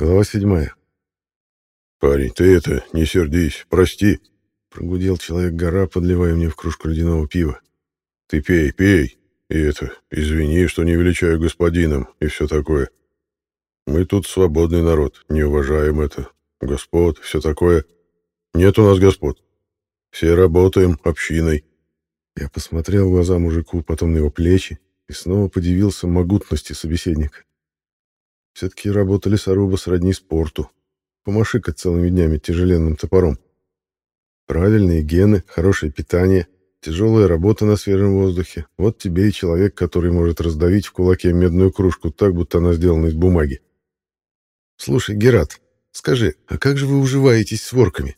Глава седьмая. «Парень, ты это, не сердись, прости», — прогудел человек-гора, подливая мне в кружку ледяного пива. «Ты пей, пей, и это, извини, что не величаю господином и все такое. Мы тут свободный народ, не уважаем это, господ, все такое. Нет у нас господ. Все работаем общиной». Я посмотрел в глаза мужику, потом на его плечи, и снова подивился могутности собеседника. Все-таки работали саруба сродни спорту. Помашикать целыми днями тяжеленным топором. Правильные гены, хорошее питание, тяжелая работа на свежем воздухе. Вот тебе и человек, который может раздавить в кулаке медную кружку так, будто она сделана из бумаги. «Слушай, Герат, скажи, а как же вы уживаетесь с ворками?»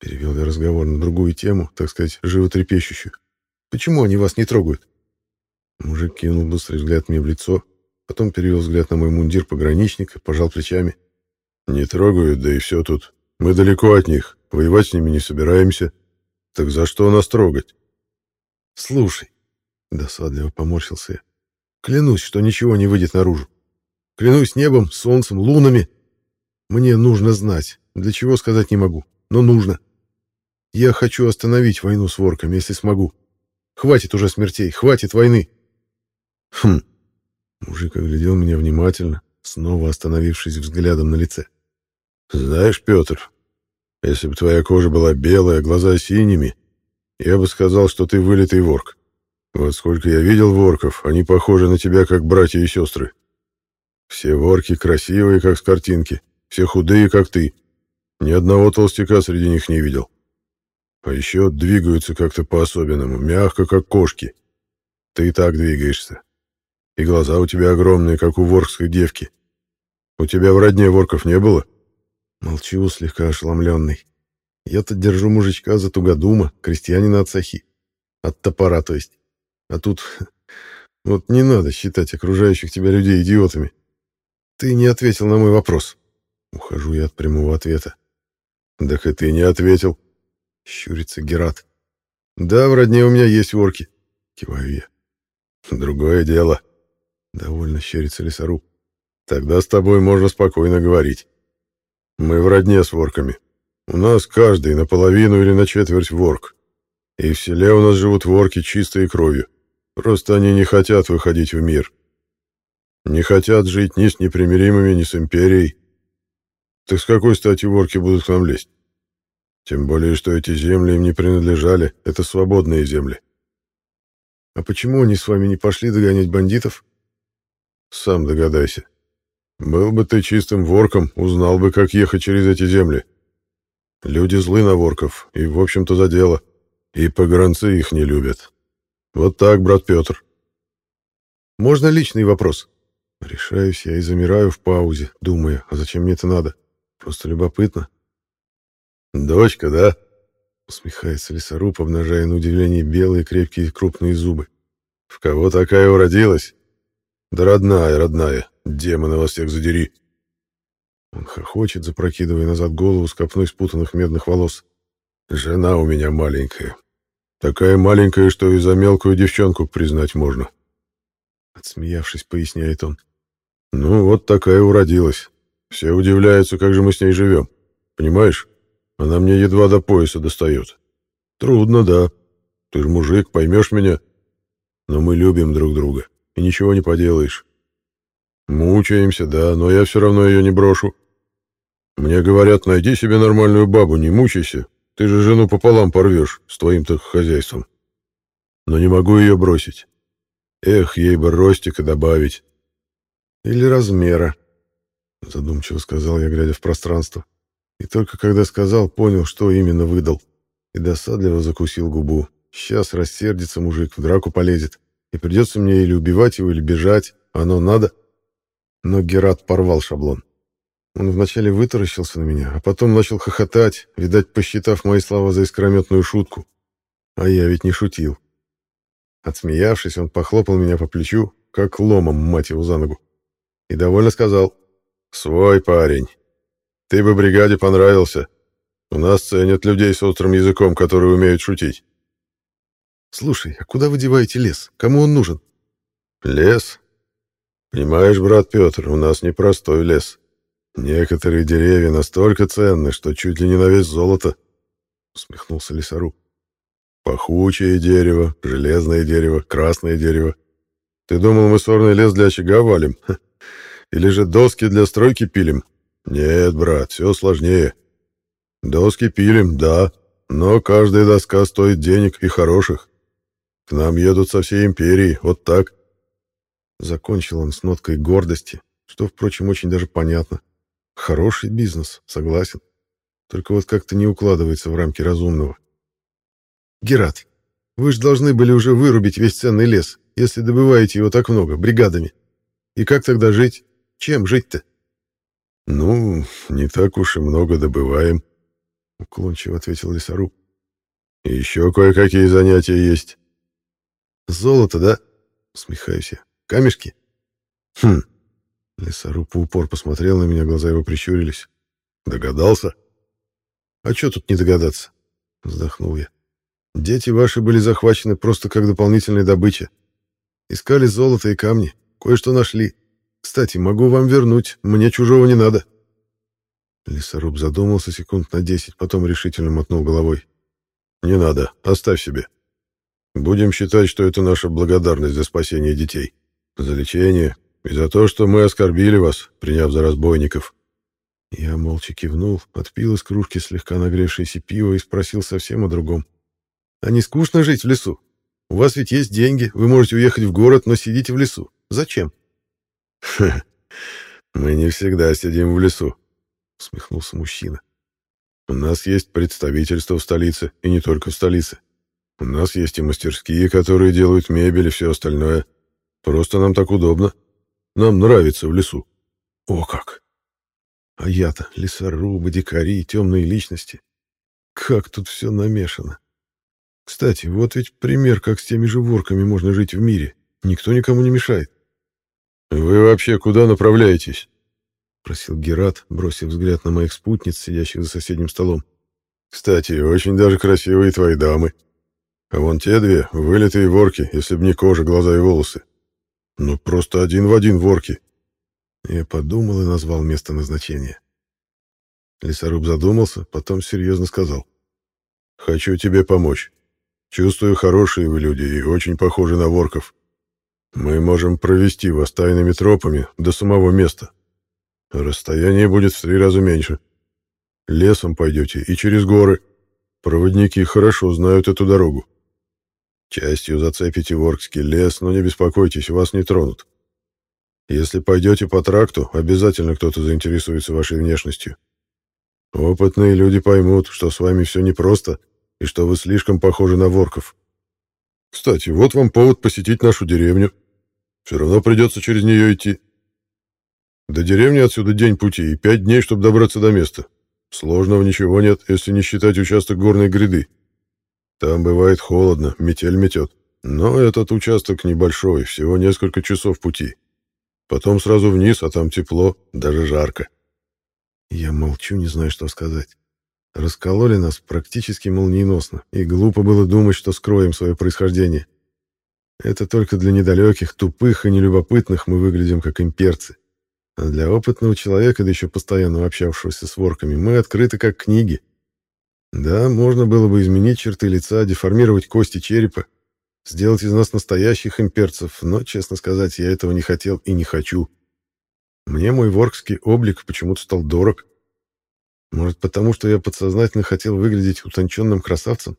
Перевел я разговор на другую тему, так сказать, животрепещущую. «Почему они вас не трогают?» Мужик кинул быстрый взгляд мне в лицо, Потом перевел взгляд на мой мундир пограничника, пожал плечами. «Не трогают, да и все тут. Мы далеко от них, воевать с ними не собираемся. Так за что нас трогать?» «Слушай», — досадливо поморщился я, — «клянусь, что ничего не выйдет наружу. Клянусь небом, солнцем, лунами. Мне нужно знать, для чего сказать не могу, но нужно. Я хочу остановить войну с ворками, если смогу. Хватит уже смертей, хватит войны». «Хм», Мужик оглядел меня внимательно, снова остановившись взглядом на лице. «Знаешь, Петр, если бы твоя кожа была белая, глаза синими, я бы сказал, что ты вылитый ворк. Вот сколько я видел ворков, они похожи на тебя, как братья и сестры. Все ворки красивые, как с картинки, все худые, как ты. Ни одного толстяка среди них не видел. А еще двигаются как-то по-особенному, мягко, как кошки. Ты и так двигаешься. И глаза у тебя огромные, как у воркской девки. У тебя в родне ворков не было?» Молчу, слегка ошеломленный. Я-то держу мужичка за тугодума, крестьянина от сахи. От топора, то есть. А тут... Вот не надо считать окружающих тебя людей идиотами. Ты не ответил на мой вопрос. Ухожу я от прямого ответа. «Так и ты не ответил», — щурится Герат. «Да, в родне у меня есть ворки», — киваю я. «Другое дело», Довольно щерится лесоруб. Тогда с тобой можно спокойно говорить. Мы в родне с ворками. У нас каждый наполовину или на четверть ворк. И в селе у нас живут ворки чистой кровью. Просто они не хотят выходить в мир. Не хотят жить ни с непримиримыми, ни с империей. Так с какой стати ворки будут к нам лезть? Тем более, что эти земли им не принадлежали. Это свободные земли. А почему они с вами не пошли догонять бандитов? Сам догадайся. Был бы ты чистым ворком, узнал бы, как ехать через эти земли. Люди злы на ворков, и, в общем-то, за дело. И погранцы их не любят. Вот так, брат Петр. Можно личный вопрос? Решаюсь я и замираю в паузе, думая, а зачем мне это надо? Просто любопытно. Дочка, да? Усмехается лесоруб, обнажая на удивление белые крепкие крупные зубы. В кого такая уродилась? Да родная, родная, демона вас всех задери. Он хохочет, запрокидывая назад голову с копной спутанных медных волос. Жена у меня маленькая. Такая маленькая, что и за мелкую девчонку признать можно. Отсмеявшись, поясняет он. Ну, вот такая уродилась. Все удивляются, как же мы с ней живем. Понимаешь? Она мне едва до пояса достает. Трудно, да. Ты же мужик, поймешь меня. Но мы любим друг друга и ничего не поделаешь. Мучаемся, да, но я все равно ее не брошу. Мне говорят, найди себе нормальную бабу, не мучайся. Ты же жену пополам порвешь с твоим-то хозяйством. Но не могу ее бросить. Эх, ей бы ростика добавить. Или размера, задумчиво сказал я, глядя в пространство. И только когда сказал, понял, что именно выдал. И досадливо закусил губу. Сейчас рассердится мужик, в драку полезет и придется мне или убивать его, или бежать. Оно надо. Но Герат порвал шаблон. Он вначале вытаращился на меня, а потом начал хохотать, видать, посчитав мои слова за искрометную шутку. А я ведь не шутил. Отсмеявшись, он похлопал меня по плечу, как ломом, мать его, за ногу. И довольно сказал. «Свой парень. Ты бы бригаде понравился. У нас ценят людей с острым языком, которые умеют шутить. Слушай, а куда вы деваете лес? Кому он нужен? Лес? Понимаешь, брат Петр, у нас непростой лес. Некоторые деревья настолько ценны, что чуть ли не на вес золота, — усмехнулся лесоруб. Пахучее дерево, железное дерево, красное дерево. Ты думал, мы сорный лес для очага валим? Или же доски для стройки пилим? Нет, брат, все сложнее. Доски пилим, да, но каждая доска стоит денег и хороших. К нам едут со всей империи, вот так. Закончил он с ноткой гордости, что, впрочем, очень даже понятно. Хороший бизнес, согласен. Только вот как-то не укладывается в рамки разумного. Герат, вы же должны были уже вырубить весь ценный лес, если добываете его так много, бригадами. И как тогда жить? Чем жить-то? Ну, не так уж и много добываем, уклончиво ответил лесоруб. И еще кое-какие занятия есть. Золото, да? Смехаюсь я. Камешки? Хм. Лесоруб упор посмотрел на меня, глаза его прищурились. Догадался? А что тут не догадаться? Вздохнул я. Дети ваши были захвачены просто как дополнительная добыча. Искали золото и камни, кое-что нашли. Кстати, могу вам вернуть, мне чужого не надо. Лесоруб задумался секунд на десять, потом решительно мотнул головой. Не надо, оставь себе. Будем считать, что это наша благодарность за спасение детей, за лечение и за то, что мы оскорбили вас, приняв за разбойников. Я молча кивнул, отпил из кружки слегка нагревшееся пиво и спросил совсем о другом. А не скучно жить в лесу? У вас ведь есть деньги, вы можете уехать в город, но сидите в лесу. Зачем? Мы не всегда сидим в лесу, усмехнулся мужчина. У нас есть представительство в столице, и не только в столице. У нас есть и мастерские, которые делают мебель и все остальное. Просто нам так удобно. Нам нравится в лесу. О как! А я-то лесорубы, дикари, темные личности. Как тут все намешано. Кстати, вот ведь пример, как с теми же ворками можно жить в мире. Никто никому не мешает. «Вы вообще куда направляетесь?» — просил Герат, бросив взгляд на моих спутниц, сидящих за соседним столом. «Кстати, очень даже красивые твои дамы. А вон те две — вылитые ворки, если б не кожа, глаза и волосы. Ну, просто один в один ворки». Я подумал и назвал место назначения. Лесоруб задумался, потом серьезно сказал. «Хочу тебе помочь. Чувствую, хорошие вы люди и очень похожи на ворков. Мы можем провести вас тайными тропами до самого места. Расстояние будет в три раза меньше. Лесом пойдете и через горы. Проводники хорошо знают эту дорогу. Частью зацепите Воркский лес, но не беспокойтесь, вас не тронут. Если пойдете по тракту, обязательно кто-то заинтересуется вашей внешностью. Опытные люди поймут, что с вами все непросто, и что вы слишком похожи на ворков. Кстати, вот вам повод посетить нашу деревню. Все равно придется через нее идти. До деревни отсюда день пути и пять дней, чтобы добраться до места. Сложного ничего нет, если не считать участок горной гряды. Там бывает холодно, метель метет. Но этот участок небольшой, всего несколько часов пути. Потом сразу вниз, а там тепло, даже жарко. Я молчу, не знаю, что сказать. Раскололи нас практически молниеносно, и глупо было думать, что скроем свое происхождение. Это только для недалеких, тупых и нелюбопытных мы выглядим как имперцы. А для опытного человека, да еще постоянно общавшегося с ворками, мы открыты как книги. Да, можно было бы изменить черты лица, деформировать кости черепа, сделать из нас настоящих имперцев, но, честно сказать, я этого не хотел и не хочу. Мне мой воркский облик почему-то стал дорог. Может, потому что я подсознательно хотел выглядеть утонченным красавцем?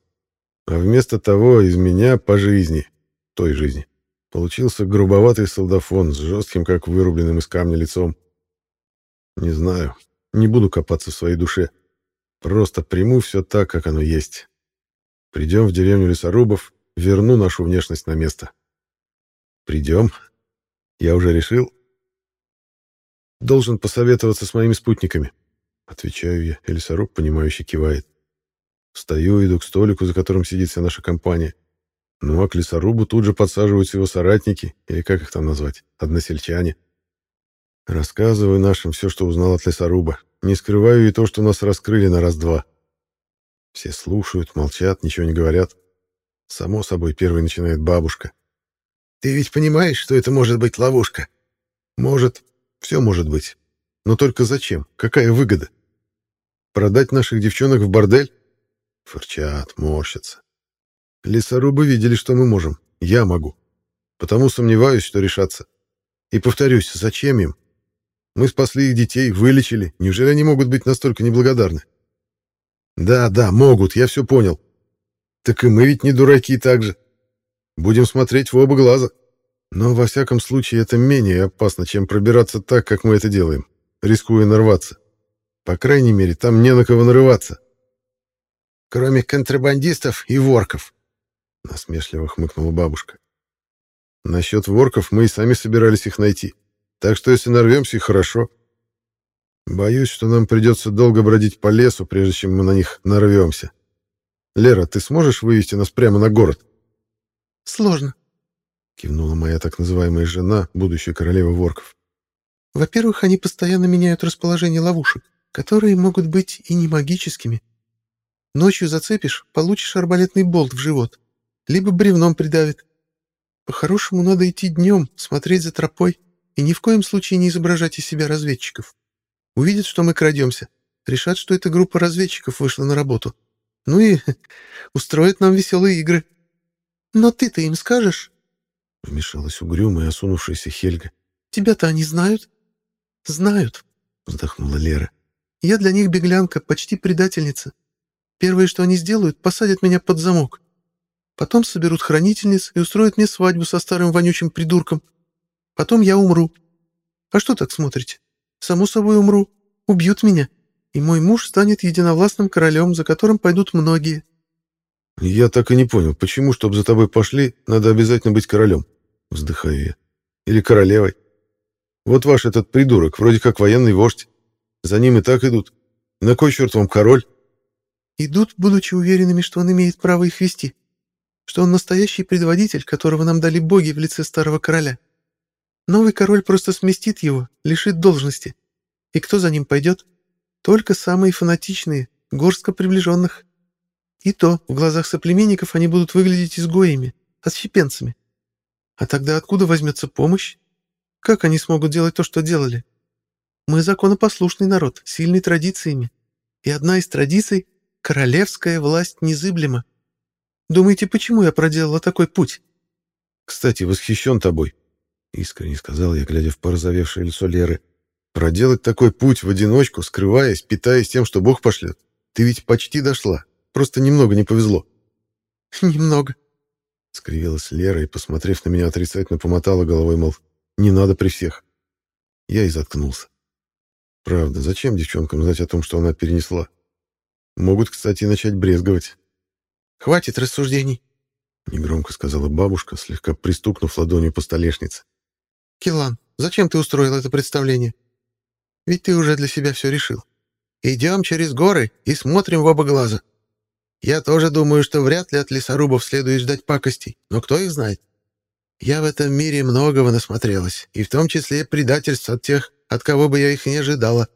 А вместо того из меня по жизни, той жизни, получился грубоватый солдафон с жестким, как вырубленным из камня лицом. Не знаю, не буду копаться в своей душе. Просто приму все так, как оно есть. Придем в деревню лесорубов, верну нашу внешность на место. Придем. Я уже решил. Должен посоветоваться с моими спутниками. Отвечаю я, и лесоруб, понимающе кивает. Встаю, иду к столику, за которым сидит вся наша компания. Ну а к лесорубу тут же подсаживаются его соратники, или как их там назвать, односельчане. Рассказываю нашим все, что узнал от лесоруба. Не скрываю и то, что нас раскрыли на раз-два. Все слушают, молчат, ничего не говорят. Само собой, первой начинает бабушка. «Ты ведь понимаешь, что это может быть ловушка?» «Может, все может быть. Но только зачем? Какая выгода? Продать наших девчонок в бордель? Фырчат, морщатся. Лесорубы видели, что мы можем. Я могу. Потому сомневаюсь, что решатся. И повторюсь, зачем им? Мы спасли их детей, вылечили. Неужели они могут быть настолько неблагодарны? Да, да, могут, я все понял. Так и мы ведь не дураки так же. Будем смотреть в оба глаза. Но, во всяком случае, это менее опасно, чем пробираться так, как мы это делаем, рискуя нарваться. По крайней мере, там не на кого нарываться. Кроме контрабандистов и ворков, — насмешливо хмыкнула бабушка. Насчет ворков мы и сами собирались их найти. Так что если нарвемся, и хорошо. Боюсь, что нам придется долго бродить по лесу, прежде чем мы на них нарвемся. Лера, ты сможешь вывести нас прямо на город? Сложно, кивнула моя так называемая жена, будущая королева ворков. Во-первых, они постоянно меняют расположение ловушек, которые могут быть и не магическими. Ночью зацепишь, получишь арбалетный болт в живот, либо бревном придавит. По-хорошему надо идти днем, смотреть за тропой и ни в коем случае не изображать из себя разведчиков. Увидят, что мы крадемся, решат, что эта группа разведчиков вышла на работу. Ну и устроят нам веселые игры. Но ты-то им скажешь? Вмешалась угрюмая, осунувшаяся Хельга. Тебя-то они знают? Знают, вздохнула Лера. Я для них беглянка, почти предательница. Первое, что они сделают, посадят меня под замок. Потом соберут хранительниц и устроят мне свадьбу со старым вонючим придурком. Потом я умру. А что так смотрите? Само собой умру. Убьют меня. И мой муж станет единовластным королем, за которым пойдут многие. Я так и не понял, почему, чтобы за тобой пошли, надо обязательно быть королем? Вздыхаю я. Или королевой. Вот ваш этот придурок, вроде как военный вождь. За ним и так идут. На кой черт вам король? Идут, будучи уверенными, что он имеет право их вести что он настоящий предводитель, которого нам дали боги в лице старого короля. Новый король просто сместит его, лишит должности. И кто за ним пойдет? Только самые фанатичные, горстка приближенных. И то, в глазах соплеменников они будут выглядеть изгоями, отщепенцами. А тогда откуда возьмется помощь? Как они смогут делать то, что делали? Мы законопослушный народ, сильный традициями. И одна из традиций — королевская власть незыблема. Думаете, почему я проделала такой путь?» «Кстати, восхищен тобой», — искренне сказал я, глядя в порозовевшее лицо Леры. «Проделать такой путь в одиночку, скрываясь, питаясь тем, что Бог пошлет. Ты ведь почти дошла. Просто немного не повезло». «Немного», — скривилась Лера и, посмотрев на меня, отрицательно помотала головой, мол, «не надо при всех». Я и заткнулся. Правда, зачем девчонкам знать о том, что она перенесла? Могут, кстати, начать брезговать. Хватит рассуждений, негромко сказала бабушка, слегка пристукнув ладонью по столешнице. Килан, зачем ты устроил это представление? Ведь ты уже для себя все решил. Идем через горы и смотрим в оба глаза. Я тоже думаю, что вряд ли от лесорубов следует ждать пакостей, но кто их знает? Я в этом мире многого насмотрелась, и в том числе предательств от тех, от кого бы я их не ожидала.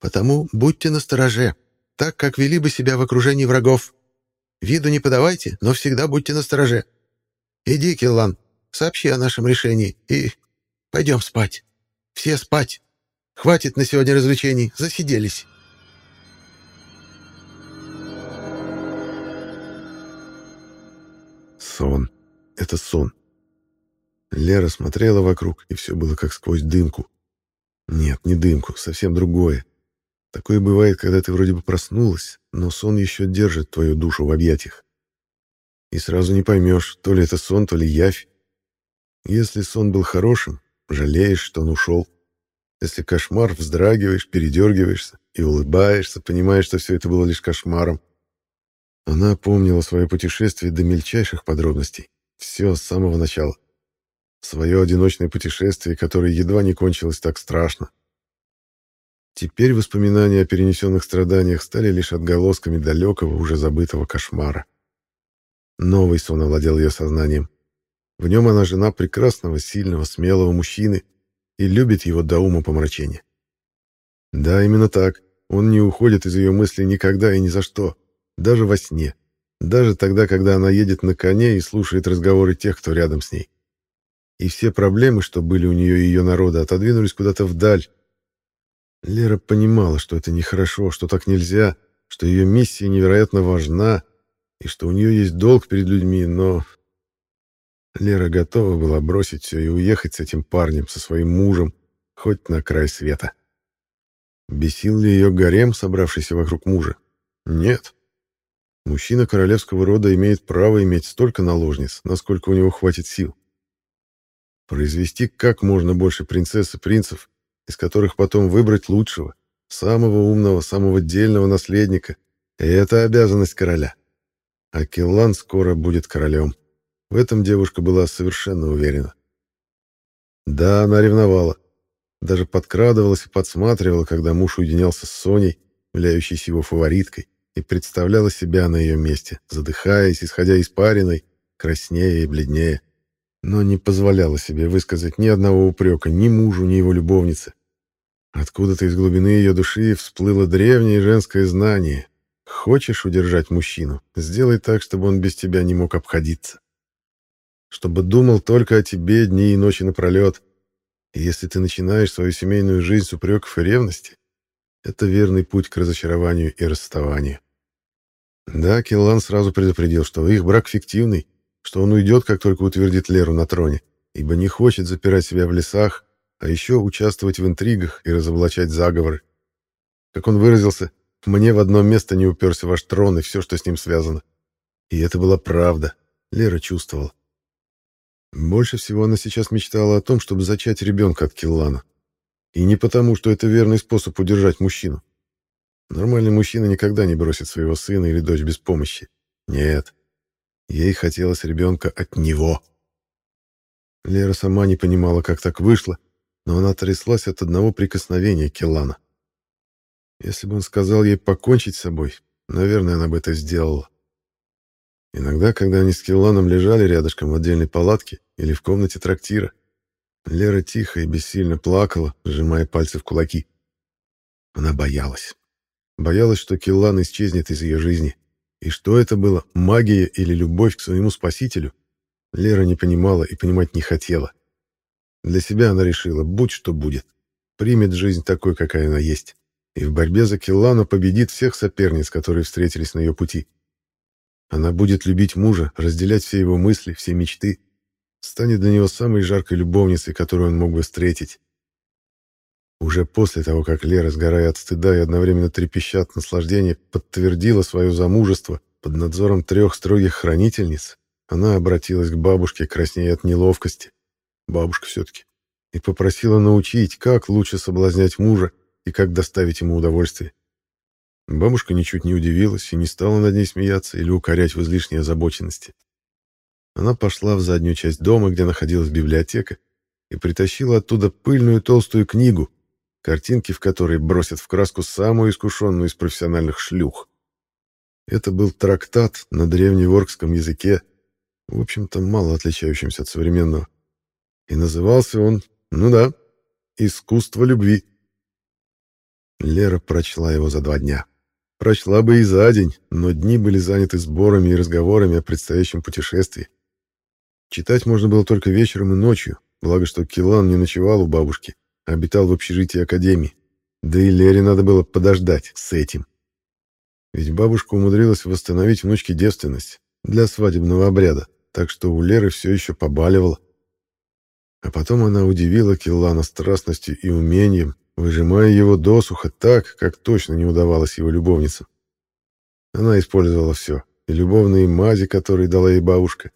Потому будьте настороже, так как вели бы себя в окружении врагов. Виду не подавайте, но всегда будьте настороже. Иди, Киллан, сообщи о нашем решении и пойдем спать. Все спать. Хватит на сегодня развлечений, засиделись. Сон. Это сон. Лера смотрела вокруг, и все было как сквозь дымку. Нет, не дымку, совсем другое. Такое бывает, когда ты вроде бы проснулась, но сон еще держит твою душу в объятиях. И сразу не поймешь, то ли это сон, то ли явь. Если сон был хорошим, жалеешь, что он ушел. Если кошмар, вздрагиваешь, передергиваешься и улыбаешься, понимаешь, что все это было лишь кошмаром. Она помнила свое путешествие до мельчайших подробностей. Все с самого начала. Свое одиночное путешествие, которое едва не кончилось так страшно. Теперь воспоминания о перенесенных страданиях стали лишь отголосками далекого, уже забытого кошмара. Новый сон овладел ее сознанием. В нем она жена прекрасного, сильного, смелого мужчины и любит его до ума помрачения. Да, именно так. Он не уходит из ее мыслей никогда и ни за что. Даже во сне. Даже тогда, когда она едет на коне и слушает разговоры тех, кто рядом с ней. И все проблемы, что были у нее и ее народа, отодвинулись куда-то вдаль, Лера понимала, что это нехорошо, что так нельзя, что ее миссия невероятно важна и что у нее есть долг перед людьми, но... Лера готова была бросить все и уехать с этим парнем, со своим мужем, хоть на край света. Бесил ли ее гарем, собравшийся вокруг мужа? Нет. Мужчина королевского рода имеет право иметь столько наложниц, насколько у него хватит сил. Произвести как можно больше принцесс и принцев, из которых потом выбрать лучшего, самого умного, самого дельного наследника. Это обязанность короля. А Киллан скоро будет королем. В этом девушка была совершенно уверена. Да, она ревновала. Даже подкрадывалась и подсматривала, когда муж уединялся с Соней, являющейся его фавориткой, и представляла себя на ее месте, задыхаясь, исходя из париной, краснее и бледнее. Но не позволяла себе высказать ни одного упрека ни мужу, ни его любовнице. Откуда-то из глубины ее души всплыло древнее женское знание. Хочешь удержать мужчину, сделай так, чтобы он без тебя не мог обходиться. Чтобы думал только о тебе дни и ночи напролет, и если ты начинаешь свою семейную жизнь с упреков и ревности, это верный путь к разочарованию и расставанию. Да, Киллан сразу предупредил, что их брак фиктивный, что он уйдет, как только утвердит Леру на троне, ибо не хочет запирать себя в лесах, а еще участвовать в интригах и разоблачать заговоры. Как он выразился, «Мне в одно место не уперся ваш трон и все, что с ним связано». И это была правда, Лера чувствовала. Больше всего она сейчас мечтала о том, чтобы зачать ребенка от Киллана. И не потому, что это верный способ удержать мужчину. Нормальный мужчина никогда не бросит своего сына или дочь без помощи. Нет. Ей хотелось ребенка от него. Лера сама не понимала, как так вышло, но она тряслась от одного прикосновения Киллана. Если бы он сказал ей покончить с собой, наверное, она бы это сделала. Иногда, когда они с Килланом лежали рядышком в отдельной палатке или в комнате трактира, Лера тихо и бессильно плакала, сжимая пальцы в кулаки. Она боялась. Боялась, что Киллан исчезнет из ее жизни. И что это было, магия или любовь к своему спасителю, Лера не понимала и понимать не хотела. Для себя она решила, будь что будет, примет жизнь такой, какая она есть, и в борьбе за Киллана победит всех соперниц, которые встретились на ее пути. Она будет любить мужа, разделять все его мысли, все мечты, станет для него самой жаркой любовницей, которую он мог бы встретить. Уже после того, как Лера, сгорая от стыда и одновременно трепеща от наслаждения, подтвердила свое замужество под надзором трех строгих хранительниц, она обратилась к бабушке, краснея от неловкости. Бабушка все-таки. И попросила научить, как лучше соблазнять мужа и как доставить ему удовольствие. Бабушка ничуть не удивилась и не стала над ней смеяться или укорять в излишней озабоченности. Она пошла в заднюю часть дома, где находилась библиотека, и притащила оттуда пыльную толстую книгу, картинки в которой бросят в краску самую искушенную из профессиональных шлюх. Это был трактат на древневоркском языке, в общем-то, мало отличающимся от современного. И назывался он, ну да, «Искусство любви». Лера прочла его за два дня. Прочла бы и за день, но дни были заняты сборами и разговорами о предстоящем путешествии. Читать можно было только вечером и ночью, благо что Килан не ночевал у бабушки, а обитал в общежитии академии. Да и Лере надо было подождать с этим. Ведь бабушка умудрилась восстановить внучке девственность для свадебного обряда, так что у Леры все еще побаливало. А потом она удивила Киллана страстностью и умением, выжимая его досуха так, как точно не удавалось его любовницам. Она использовала все, и любовные мази, которые дала ей бабушка,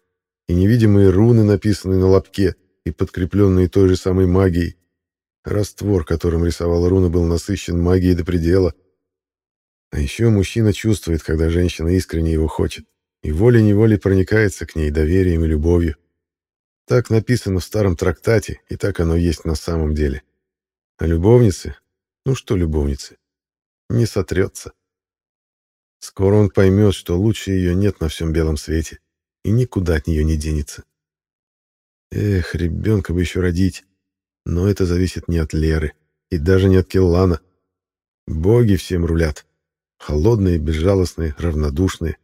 и невидимые руны, написанные на лобке и подкрепленные той же самой магией. Раствор, которым рисовала руна, был насыщен магией до предела. А еще мужчина чувствует, когда женщина искренне его хочет, и волей-неволей проникается к ней доверием и любовью. Так написано в старом трактате, и так оно есть на самом деле. А любовницы? Ну что любовницы? Не сотрется. Скоро он поймет, что лучше ее нет на всем белом свете, и никуда от нее не денется. Эх, ребенка бы еще родить. Но это зависит не от Леры, и даже не от Келлана. Боги всем рулят. Холодные, безжалостные, равнодушные.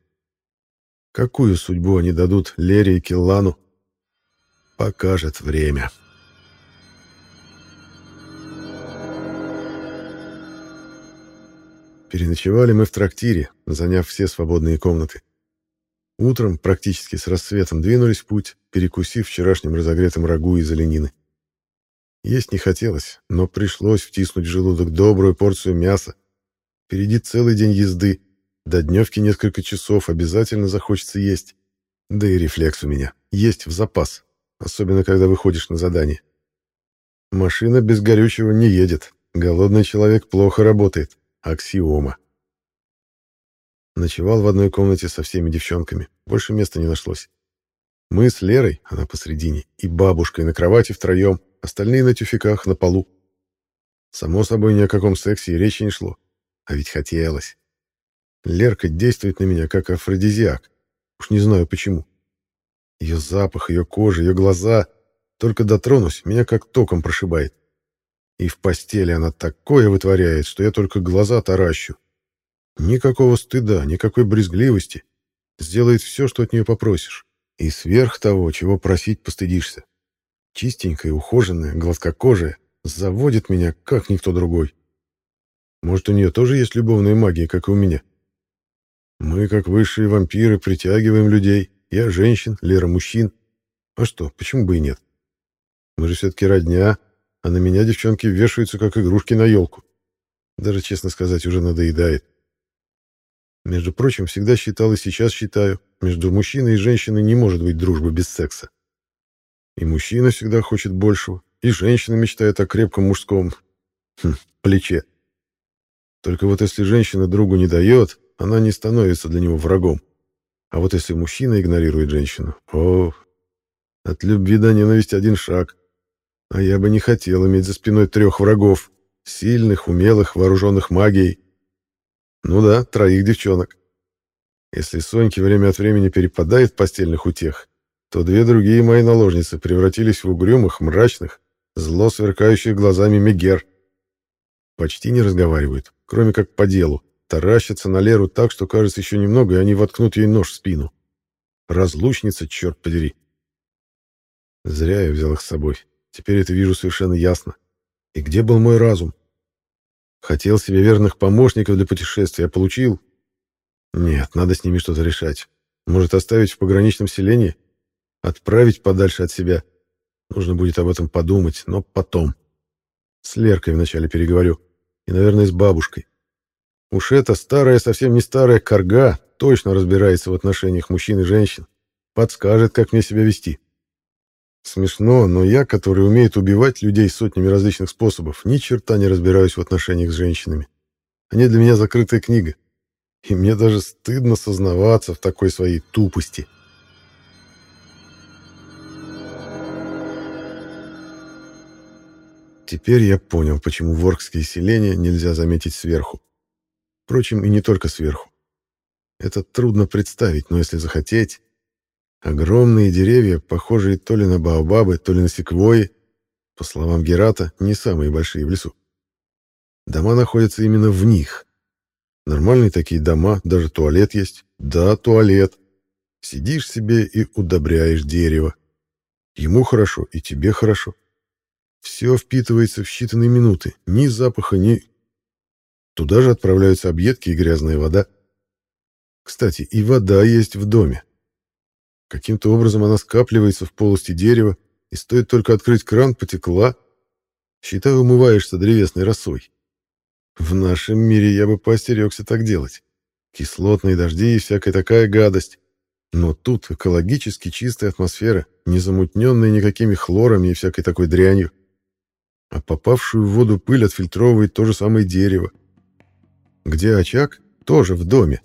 Какую судьбу они дадут Лере и Келлану, покажет время. Переночевали мы в трактире, заняв все свободные комнаты. Утром, практически с рассветом, двинулись в путь, перекусив вчерашним разогретым рагу из оленины. Есть не хотелось, но пришлось втиснуть в желудок добрую порцию мяса. Впереди целый день езды, до дневки несколько часов обязательно захочется есть. Да и рефлекс у меня. Есть в запас, особенно когда выходишь на задание. Машина без горючего не едет. Голодный человек плохо работает. Аксиома. Ночевал в одной комнате со всеми девчонками. Больше места не нашлось. Мы с Лерой, она посредине, и бабушкой на кровати втроем, остальные на тюфяках, на полу. Само собой, ни о каком сексе и речи не шло. А ведь хотелось. Лерка действует на меня как афродизиак. Уж не знаю почему. Ее запах, ее кожа, ее глаза. Только дотронусь, меня как током прошибает. И в постели она такое вытворяет, что я только глаза таращу. Никакого стыда, никакой брезгливости. Сделает все, что от нее попросишь. И сверх того, чего просить постыдишься. Чистенькая, ухоженная, гладкокожая, заводит меня, как никто другой. Может, у нее тоже есть любовная магия, как и у меня? Мы, как высшие вампиры, притягиваем людей. Я женщин, Лера мужчин. А что, почему бы и нет? Мы же все-таки родня, а на меня девчонки вешаются, как игрушки на елку. Даже, честно сказать, уже надоедает. Между прочим, всегда считал и сейчас считаю, между мужчиной и женщиной не может быть дружбы без секса. И мужчина всегда хочет большего, и женщина мечтает о крепком мужском хм, плече. Только вот если женщина другу не дает, она не становится для него врагом. А вот если мужчина игнорирует женщину, о, от любви до ненависти один шаг. А я бы не хотел иметь за спиной трех врагов, сильных, умелых, вооруженных магией. Ну да, троих девчонок. Если Соньке время от времени перепадает постельных утех, то две другие мои наложницы превратились в угрюмых, мрачных, зло сверкающих глазами Мегер. Почти не разговаривают, кроме как по делу. Таращатся на Леру так, что кажется еще немного, и они воткнут ей нож в спину. Разлучница, черт подери. Зря я взял их с собой. Теперь это вижу совершенно ясно. И где был мой разум? Хотел себе верных помощников для путешествия, а получил? Нет, надо с ними что-то решать. Может, оставить в пограничном селении? Отправить подальше от себя? Нужно будет об этом подумать, но потом. С Леркой вначале переговорю. И, наверное, с бабушкой. Уж эта старая, совсем не старая корга точно разбирается в отношениях мужчин и женщин. Подскажет, как мне себя вести. Смешно, но я, который умеет убивать людей сотнями различных способов, ни черта не разбираюсь в отношениях с женщинами. Они для меня закрытая книга. И мне даже стыдно сознаваться в такой своей тупости. Теперь я понял, почему воркские селения нельзя заметить сверху. Впрочем, и не только сверху. Это трудно представить, но если захотеть, Огромные деревья, похожие то ли на баобабы, то ли на секвои, по словам Герата, не самые большие в лесу. Дома находятся именно в них. Нормальные такие дома, даже туалет есть. Да, туалет. Сидишь себе и удобряешь дерево. Ему хорошо, и тебе хорошо. Все впитывается в считанные минуты. Ни запаха, ни... Туда же отправляются объедки и грязная вода. Кстати, и вода есть в доме. Каким-то образом она скапливается в полости дерева, и стоит только открыть кран, потекла. Считай, умываешься древесной росой. В нашем мире я бы поостерегся так делать. Кислотные дожди и всякая такая гадость. Но тут экологически чистая атмосфера, не замутненная никакими хлорами и всякой такой дрянью. А попавшую в воду пыль отфильтровывает то же самое дерево. Где очаг? Тоже в доме.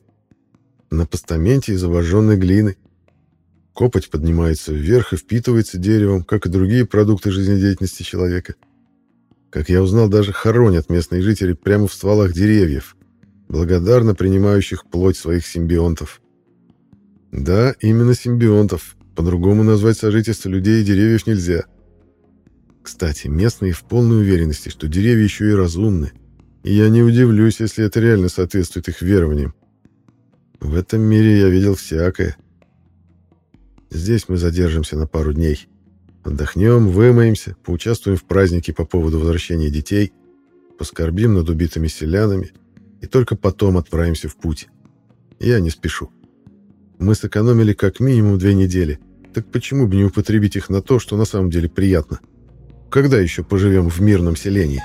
На постаменте из обожженной глины. Копоть поднимается вверх и впитывается деревом, как и другие продукты жизнедеятельности человека. Как я узнал, даже хоронят местные жители прямо в стволах деревьев, благодарно принимающих плоть своих симбионтов. Да, именно симбионтов. По-другому назвать сожительство людей и деревьев нельзя. Кстати, местные в полной уверенности, что деревья еще и разумны. И я не удивлюсь, если это реально соответствует их верованиям. В этом мире я видел всякое. Здесь мы задержимся на пару дней. Отдохнем, вымоемся, поучаствуем в празднике по поводу возвращения детей, поскорбим над убитыми селянами и только потом отправимся в путь. Я не спешу. Мы сэкономили как минимум две недели, так почему бы не употребить их на то, что на самом деле приятно? Когда еще поживем в мирном селении?»